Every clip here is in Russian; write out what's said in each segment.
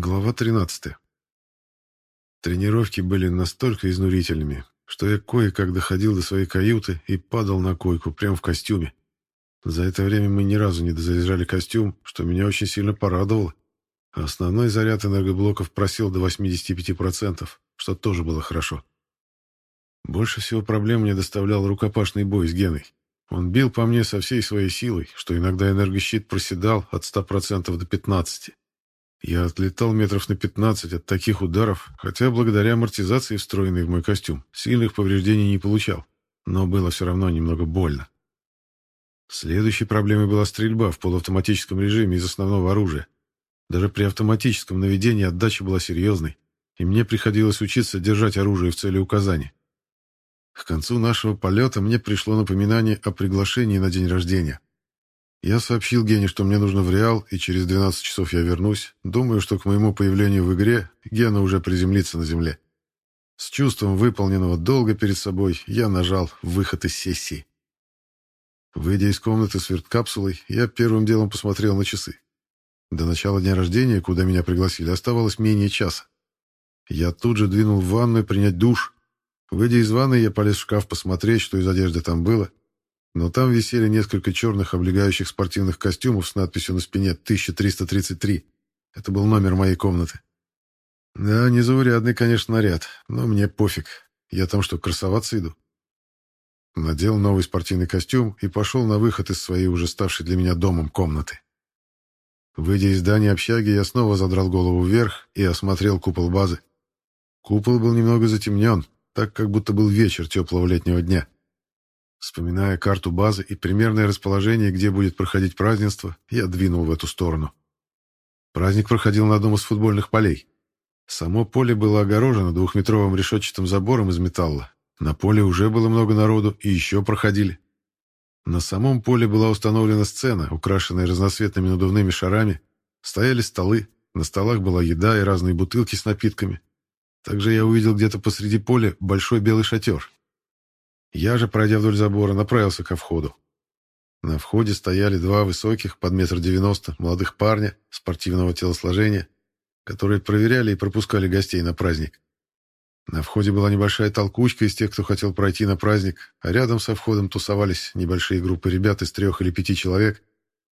Глава 13. Тренировки были настолько изнурительными, что я кое-как доходил до своей каюты и падал на койку прямо в костюме. За это время мы ни разу не дозаряжали костюм, что меня очень сильно порадовало. А основной заряд энергоблоков просел до 85%, что тоже было хорошо. Больше всего проблем мне доставлял рукопашный бой с Геной. Он бил по мне со всей своей силой, что иногда энергощит проседал от 100% до 15%. Я отлетал метров на 15 от таких ударов, хотя благодаря амортизации, встроенной в мой костюм, сильных повреждений не получал. Но было все равно немного больно. Следующей проблемой была стрельба в полуавтоматическом режиме из основного оружия. Даже при автоматическом наведении отдача была серьезной, и мне приходилось учиться держать оружие в цели указания. К концу нашего полета мне пришло напоминание о приглашении на день рождения. Я сообщил Гене, что мне нужно в Реал, и через 12 часов я вернусь. Думаю, что к моему появлению в игре Гена уже приземлится на земле. С чувством выполненного долга перед собой я нажал «Выход из сессии». Выйдя из комнаты с верткапсулой, я первым делом посмотрел на часы. До начала дня рождения, куда меня пригласили, оставалось менее часа. Я тут же двинул в ванную принять душ. Выйдя из ванной, я полез в шкаф посмотреть, что из одежды там было, но там висели несколько черных облегающих спортивных костюмов с надписью на спине 1333. Это был номер моей комнаты. Да, незаурядный, конечно, наряд, но мне пофиг. Я там что, красоваться иду? Надел новый спортивный костюм и пошел на выход из своей уже ставшей для меня домом комнаты. Выйдя из здания общаги, я снова задрал голову вверх и осмотрел купол базы. Купол был немного затемнен, так как будто был вечер теплого летнего дня. Вспоминая карту базы и примерное расположение, где будет проходить празднество, я двинул в эту сторону. Праздник проходил на одном из футбольных полей. Само поле было огорожено двухметровым решетчатым забором из металла. На поле уже было много народу, и еще проходили. На самом поле была установлена сцена, украшенная разноцветными надувными шарами. Стояли столы, на столах была еда и разные бутылки с напитками. Также я увидел где-то посреди поля большой белый шатер, я же, пройдя вдоль забора, направился ко входу. На входе стояли два высоких, под метр девяносто, молодых парня спортивного телосложения, которые проверяли и пропускали гостей на праздник. На входе была небольшая толкучка из тех, кто хотел пройти на праздник, а рядом со входом тусовались небольшие группы ребят из трех или пяти человек,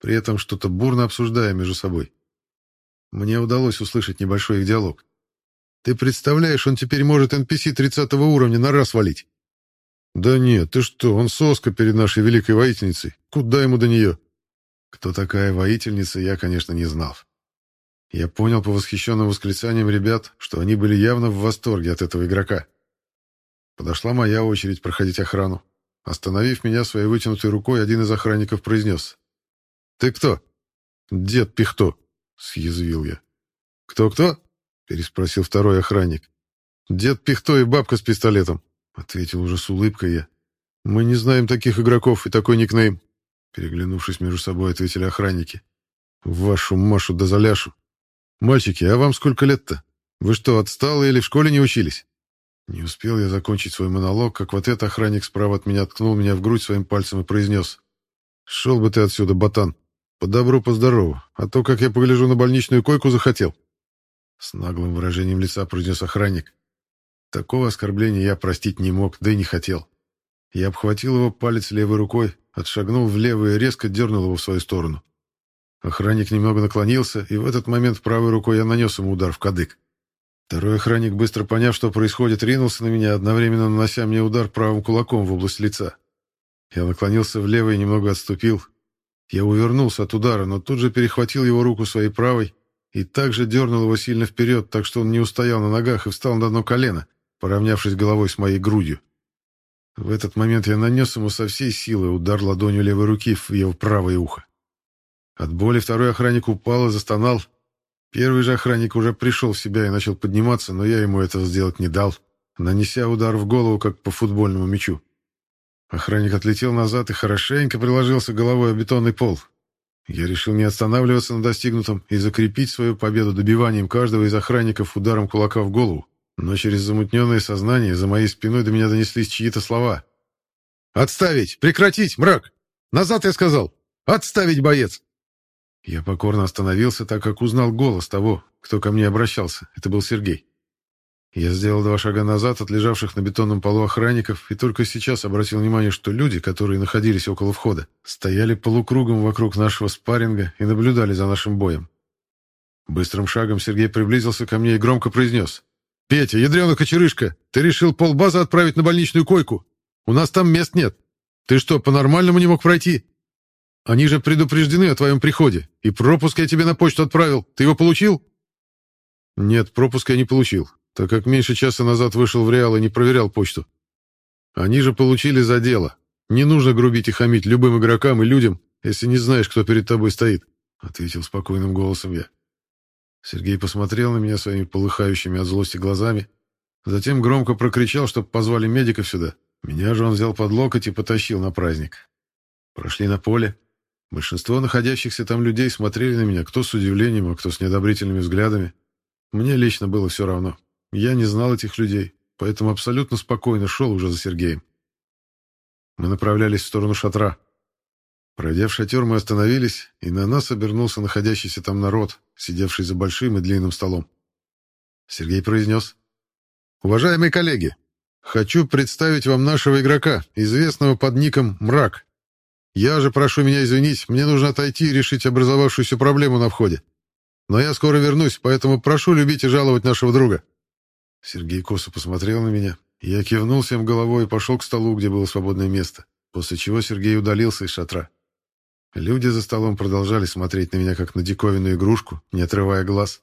при этом что-то бурно обсуждая между собой. Мне удалось услышать небольшой их диалог. «Ты представляешь, он теперь может NPC 30 уровня на раз валить!» «Да нет, ты что, он соска перед нашей великой воительницей. Куда ему до нее?» Кто такая воительница, я, конечно, не знал. Я понял по восхищенным восклицаниям ребят, что они были явно в восторге от этого игрока. Подошла моя очередь проходить охрану. Остановив меня своей вытянутой рукой, один из охранников произнес. «Ты кто?» «Дед Пихто», — съязвил я. «Кто-кто?» — переспросил второй охранник. «Дед Пихто и бабка с пистолетом». Ответил уже с улыбкой я. Мы не знаем таких игроков и такой никнейм. Переглянувшись между собой, ответили охранники. Вашу Машу да заляшу. Мальчики, а вам сколько лет-то? Вы что, отсталые или в школе не учились? Не успел я закончить свой монолог, как вот этот охранник справа от меня ткнул меня в грудь своим пальцем и произнес. «Шел бы ты отсюда, ботан. По добру, по здорову. А то, как я погляжу, на больничную койку захотел». С наглым выражением лица произнес охранник. Такого оскорбления я простить не мог, да и не хотел. Я обхватил его палец левой рукой, отшагнул влево и резко дернул его в свою сторону. Охранник немного наклонился, и в этот момент правой рукой я нанес ему удар в кадык. Второй охранник, быстро поняв, что происходит, ринулся на меня, одновременно нанося мне удар правым кулаком в область лица. Я наклонился влево и немного отступил. Я увернулся от удара, но тут же перехватил его руку своей правой и также дернул его сильно вперед, так что он не устоял на ногах и встал на одно колено — поравнявшись головой с моей грудью. В этот момент я нанес ему со всей силы удар ладонью левой руки в его правое ухо. От боли второй охранник упал и застонал. Первый же охранник уже пришел в себя и начал подниматься, но я ему этого сделать не дал, нанеся удар в голову, как по футбольному мячу. Охранник отлетел назад и хорошенько приложился головой о бетонный пол. Я решил не останавливаться на достигнутом и закрепить свою победу добиванием каждого из охранников ударом кулака в голову. Но через замутненное сознание за моей спиной до меня донеслись чьи-то слова. «Отставить! Прекратить, мрак! Назад, я сказал! Отставить, боец!» Я покорно остановился, так как узнал голос того, кто ко мне обращался. Это был Сергей. Я сделал два шага назад от лежавших на бетонном полу охранников и только сейчас обратил внимание, что люди, которые находились около входа, стояли полукругом вокруг нашего спарринга и наблюдали за нашим боем. Быстрым шагом Сергей приблизился ко мне и громко произнес. «Петя, ядрёна кочерышка, ты решил полбазы отправить на больничную койку? У нас там мест нет. Ты что, по-нормальному не мог пройти? Они же предупреждены о твоем приходе, и пропуск я тебе на почту отправил. Ты его получил?» «Нет, пропуск я не получил так как меньше часа назад вышел в Реал и не проверял почту. Они же получили за дело. Не нужно грубить и хамить любым игрокам и людям, если не знаешь, кто перед тобой стоит», — ответил спокойным голосом я. Сергей посмотрел на меня своими полыхающими от злости глазами, затем громко прокричал, чтобы позвали медиков сюда. Меня же он взял под локоть и потащил на праздник. Прошли на поле. Большинство находящихся там людей смотрели на меня, кто с удивлением, а кто с неодобрительными взглядами. Мне лично было все равно. Я не знал этих людей, поэтому абсолютно спокойно шел уже за Сергеем. Мы направлялись в сторону шатра. Пройдя в шатер, мы остановились, и на нас обернулся находящийся там народ, сидевший за большим и длинным столом. Сергей произнес. «Уважаемые коллеги, хочу представить вам нашего игрока, известного под ником Мрак. Я же прошу меня извинить, мне нужно отойти и решить образовавшуюся проблему на входе. Но я скоро вернусь, поэтому прошу любить и жаловать нашего друга». Сергей косо посмотрел на меня. Я кивнул всем головой и пошел к столу, где было свободное место, после чего Сергей удалился из шатра. Люди за столом продолжали смотреть на меня, как на диковинную игрушку, не отрывая глаз.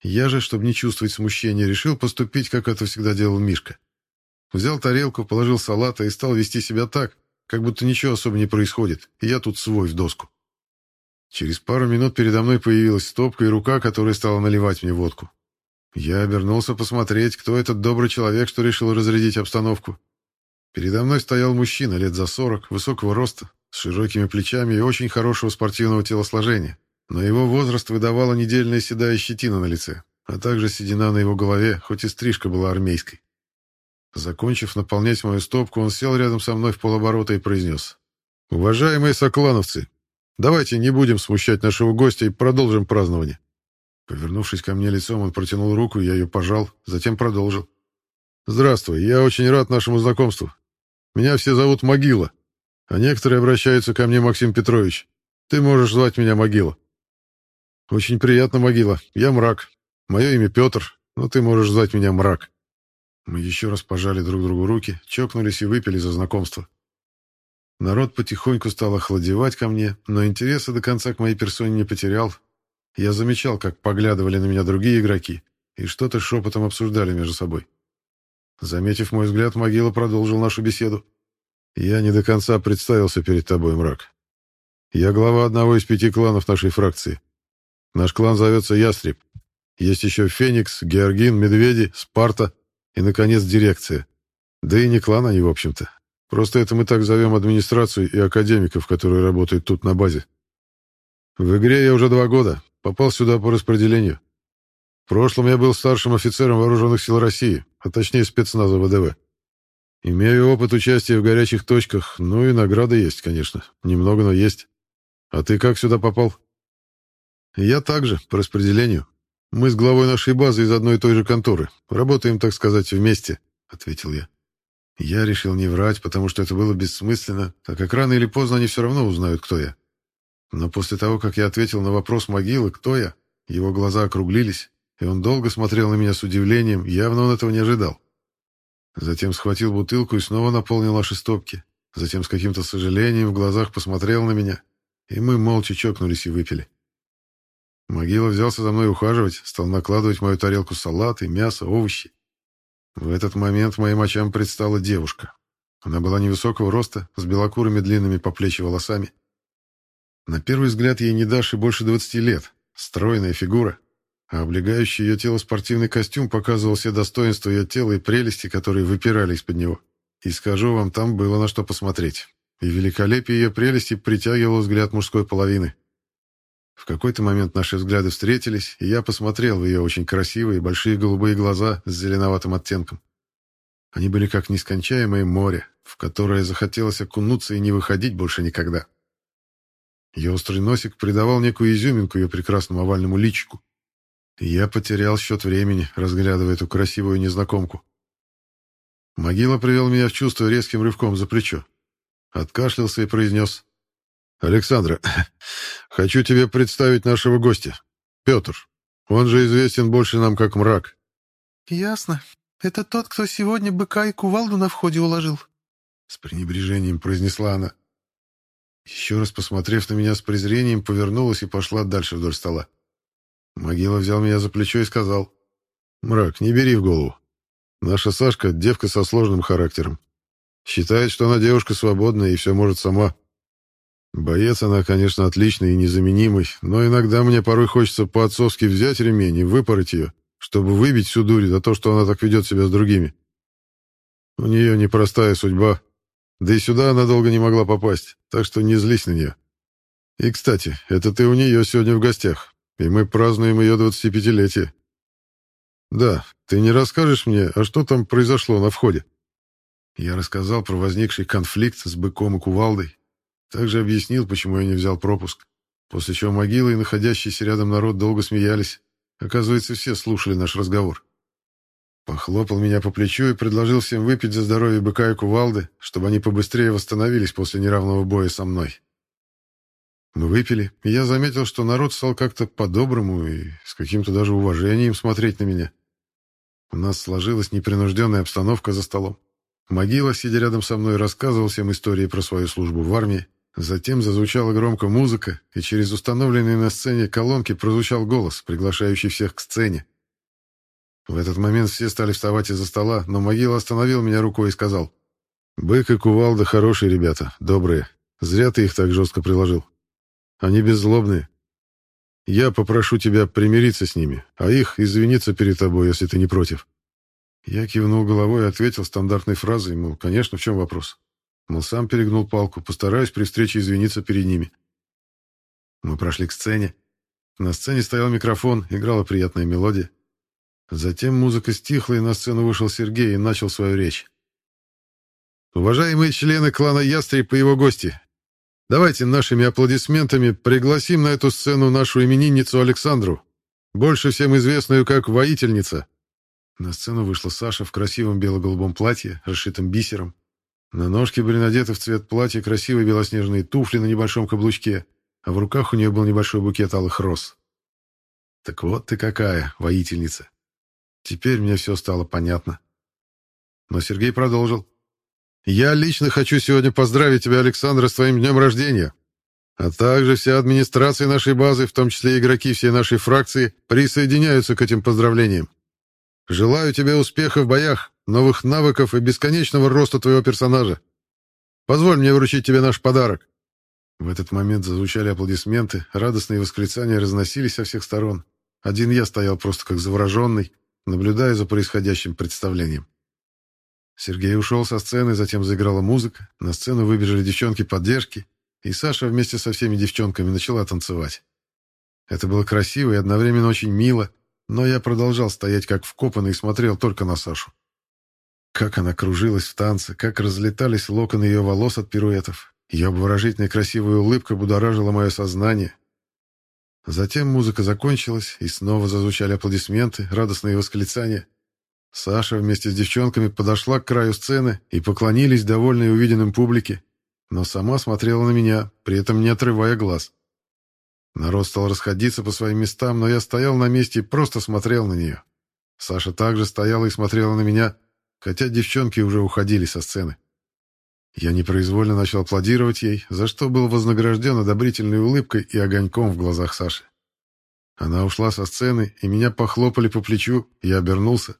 Я же, чтобы не чувствовать смущения, решил поступить, как это всегда делал Мишка. Взял тарелку, положил салата и стал вести себя так, как будто ничего особо не происходит, и я тут свой в доску. Через пару минут передо мной появилась стопка и рука, которая стала наливать мне водку. Я обернулся посмотреть, кто этот добрый человек, что решил разрядить обстановку. Передо мной стоял мужчина лет за сорок, высокого роста, с широкими плечами и очень хорошего спортивного телосложения. Но его возраст выдавала недельная седая щетина на лице, а также седина на его голове, хоть и стрижка была армейской. Закончив наполнять мою стопку, он сел рядом со мной в полоборота и произнес. «Уважаемые соклановцы, давайте не будем смущать нашего гостя и продолжим празднование. Повернувшись ко мне лицом, он протянул руку, я ее пожал, затем продолжил. «Здравствуй, я очень рад нашему знакомству. Меня все зовут Могила, а некоторые обращаются ко мне Максим Петрович. Ты можешь звать меня Могила». «Очень приятно, Могила. Я Мрак. Мое имя Петр, но ты можешь звать меня Мрак». Мы еще раз пожали друг другу руки, чокнулись и выпили за знакомство. Народ потихоньку стал охладевать ко мне, но интереса до конца к моей персоне не потерял, я замечал, как поглядывали на меня другие игроки и что-то шепотом обсуждали между собой. Заметив мой взгляд, могила продолжил нашу беседу. «Я не до конца представился перед тобой, мрак. Я глава одного из пяти кланов нашей фракции. Наш клан зовется Ястреб. Есть еще Феникс, Георгин, Медведи, Спарта и, наконец, Дирекция. Да и не клан они, в общем-то. Просто это мы так зовем администрацию и академиков, которые работают тут на базе. В игре я уже два года, Попал сюда по распределению. В прошлом я был старшим офицером Вооруженных сил России, а точнее спецназа ВДВ. Имею опыт участия в горячих точках, ну и награды есть, конечно. Немного, но есть. А ты как сюда попал? Я также, по распределению. Мы с главой нашей базы из одной и той же конторы. Работаем, так сказать, вместе, — ответил я. Я решил не врать, потому что это было бессмысленно, так как рано или поздно они все равно узнают, кто я. Но после того, как я ответил на вопрос могилы, кто я, его глаза округлились, и он долго смотрел на меня с удивлением, явно он этого не ожидал. Затем схватил бутылку и снова наполнил наши стопки. Затем с каким-то сожалением в глазах посмотрел на меня, и мы молча чокнулись и выпили. Могила взялся за мной ухаживать, стал накладывать в мою тарелку салаты, мясо, овощи. В этот момент моим очам предстала девушка. Она была невысокого роста, с белокурыми длинными по плечи волосами. На первый взгляд ей не дашь и больше 20 лет. Стройная фигура. А облегающий ее тело спортивный костюм показывал все достоинства ее тела и прелести, которые выпирали из-под него. И скажу вам, там было на что посмотреть. И великолепие ее прелести притягивало взгляд мужской половины. В какой-то момент наши взгляды встретились, и я посмотрел в ее очень красивые большие голубые глаза с зеленоватым оттенком. Они были как нескончаемое море, в которое захотелось окунуться и не выходить больше никогда. Ее острый носик придавал некую изюминку ее прекрасному овальному личику. Я потерял счет времени, разглядывая эту красивую незнакомку. Могила привел меня в чувство резким рывком за плечо. Откашлялся и произнес. «Александра, хочу тебе представить нашего гостя. Петр. Он же известен больше нам как мрак». «Ясно. Это тот, кто сегодня быка и кувалду на входе уложил?» С пренебрежением произнесла она. Еще раз посмотрев на меня с презрением, повернулась и пошла дальше вдоль стола. Могила взял меня за плечо и сказал. «Мрак, не бери в голову. Наша Сашка — девка со сложным характером. Считает, что она девушка свободная и все может сама. Боец она, конечно, отличный и незаменимый, но иногда мне порой хочется по-отцовски взять ремень и выпороть ее, чтобы выбить всю дурь за то, что она так ведет себя с другими. У нее непростая судьба, да и сюда она долго не могла попасть, так что не злись на нее. И, кстати, это ты у нее сегодня в гостях, и мы празднуем ее 25-летие. Да, ты не расскажешь мне, а что там произошло на входе? Я рассказал про возникший конфликт с быком и кувалдой. Также объяснил, почему я не взял пропуск. После чего могила и находящийся рядом народ долго смеялись. Оказывается, все слушали наш разговор. Похлопал меня по плечу и предложил всем выпить за здоровье быка и кувалды, чтобы они побыстрее восстановились после неравного боя со мной. Мы выпили, и я заметил, что народ стал как-то по-доброму и с каким-то даже уважением смотреть на меня. У нас сложилась непринужденная обстановка за столом. Могила, сидя рядом со мной, рассказывал всем истории про свою службу в армии. Затем зазвучала громко музыка, и через установленные на сцене колонки прозвучал голос, приглашающий всех к сцене. В этот момент все стали вставать из-за стола, но могила остановил меня рукой и сказал. «Бык и кувалда хорошие ребята, добрые. Зря ты их так жестко приложил. Они беззлобные. Я попрошу тебя примириться с ними, а их извиниться перед тобой, если ты не против». Я кивнул головой и ответил стандартной фразой, мол, конечно, в чем вопрос. Мол, сам перегнул палку, постараюсь при встрече извиниться перед ними. Мы прошли к сцене. На сцене стоял микрофон, играла приятная мелодия. Затем музыка стихла, и на сцену вышел Сергей и начал свою речь. «Уважаемые члены клана Ястреб и его гости, давайте нашими аплодисментами пригласим на эту сцену нашу именинницу Александру, больше всем известную как воительница». На сцену вышла Саша в красивом бело-голубом платье, расшитом бисером. На ножке были надеты в цвет платья красивые белоснежные туфли на небольшом каблучке, а в руках у нее был небольшой букет алых роз. «Так вот ты какая, воительница!» Теперь мне все стало понятно. Но Сергей продолжил. «Я лично хочу сегодня поздравить тебя, Александр, с твоим днем рождения, а также вся администрация нашей базы, в том числе игроки всей нашей фракции, присоединяются к этим поздравлениям. Желаю тебе успеха в боях, новых навыков и бесконечного роста твоего персонажа. Позволь мне вручить тебе наш подарок». В этот момент зазвучали аплодисменты, радостные восклицания разносились со всех сторон. Один я стоял просто как завороженный, наблюдая за происходящим представлением. Сергей ушел со сцены, затем заиграла музыка, на сцену выбежали девчонки поддержки, и Саша вместе со всеми девчонками начала танцевать. Это было красиво и одновременно очень мило, но я продолжал стоять как вкопанный и смотрел только на Сашу. Как она кружилась в танце, как разлетались локоны ее волос от пируэтов. Ее обворожительная красивая улыбка будоражила мое сознание, Затем музыка закончилась, и снова зазвучали аплодисменты, радостные восклицания. Саша вместе с девчонками подошла к краю сцены и поклонились довольной увиденным публике, но сама смотрела на меня, при этом не отрывая глаз. Народ стал расходиться по своим местам, но я стоял на месте и просто смотрел на нее. Саша также стояла и смотрела на меня, хотя девчонки уже уходили со сцены. Я непроизвольно начал аплодировать ей, за что был вознагражден одобрительной улыбкой и огоньком в глазах Саши. Она ушла со сцены, и меня похлопали по плечу, я обернулся.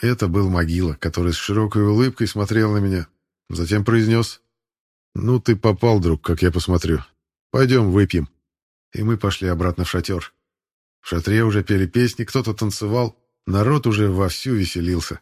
Это был могила, который с широкой улыбкой смотрел на меня. Затем произнес, «Ну ты попал, друг, как я посмотрю. Пойдем выпьем». И мы пошли обратно в шатер. В шатре уже пели песни, кто-то танцевал, народ уже вовсю веселился.